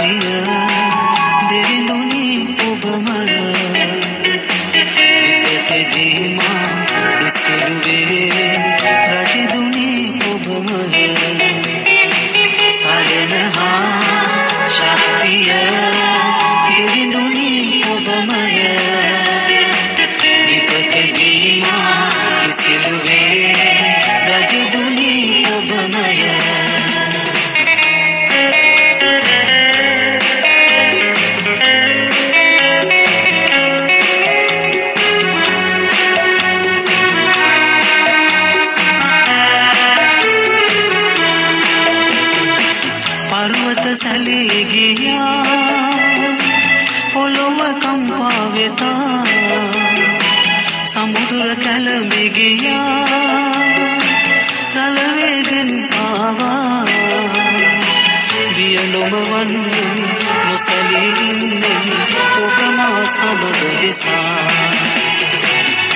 සරණහා ශක්තිය දෙවිඳුනි ඔබමය විපතදී මා ඉසිලුවේ රජදුනි ඔබමය සරණහා ශක්තිය දෙවිඳුනි ඔබමය. විපතදී මා ඉසිලුවේ රජදුනි ඔබමය. සැලී ගියා පොළොව කම්පා වෙතා සමුදුර කැළඹි ගියා රළ වේගෙන් ආවා බිය නොමවන්නෙමි නොසැලී ඉන්නෙමි ඔබ මා සමග නිසා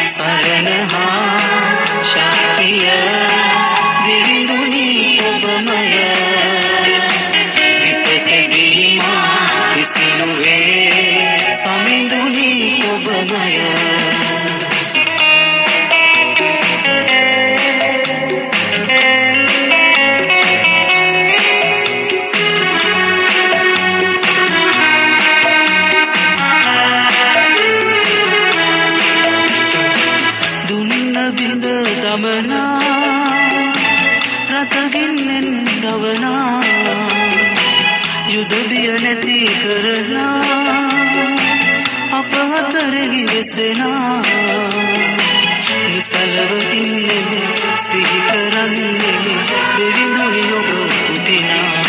සරණ හා ශක්තිය ඔබමය දුන්න බිඳ දමනා රතගින්නෙන් රවනා යුදවිය නැති කරලා අප අතරෙහි වෙසෙනා නිසලව ඉන්නෙමි සිහි කරන්නෙමි දෙවිඳුනි ඔබ තුටිනා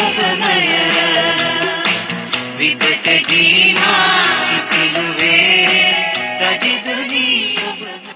ඔබමය විපතදී මා විසිරුවේ රජදුනි ඔබමය